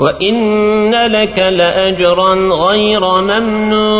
وإن لك لأجرا غير ممنون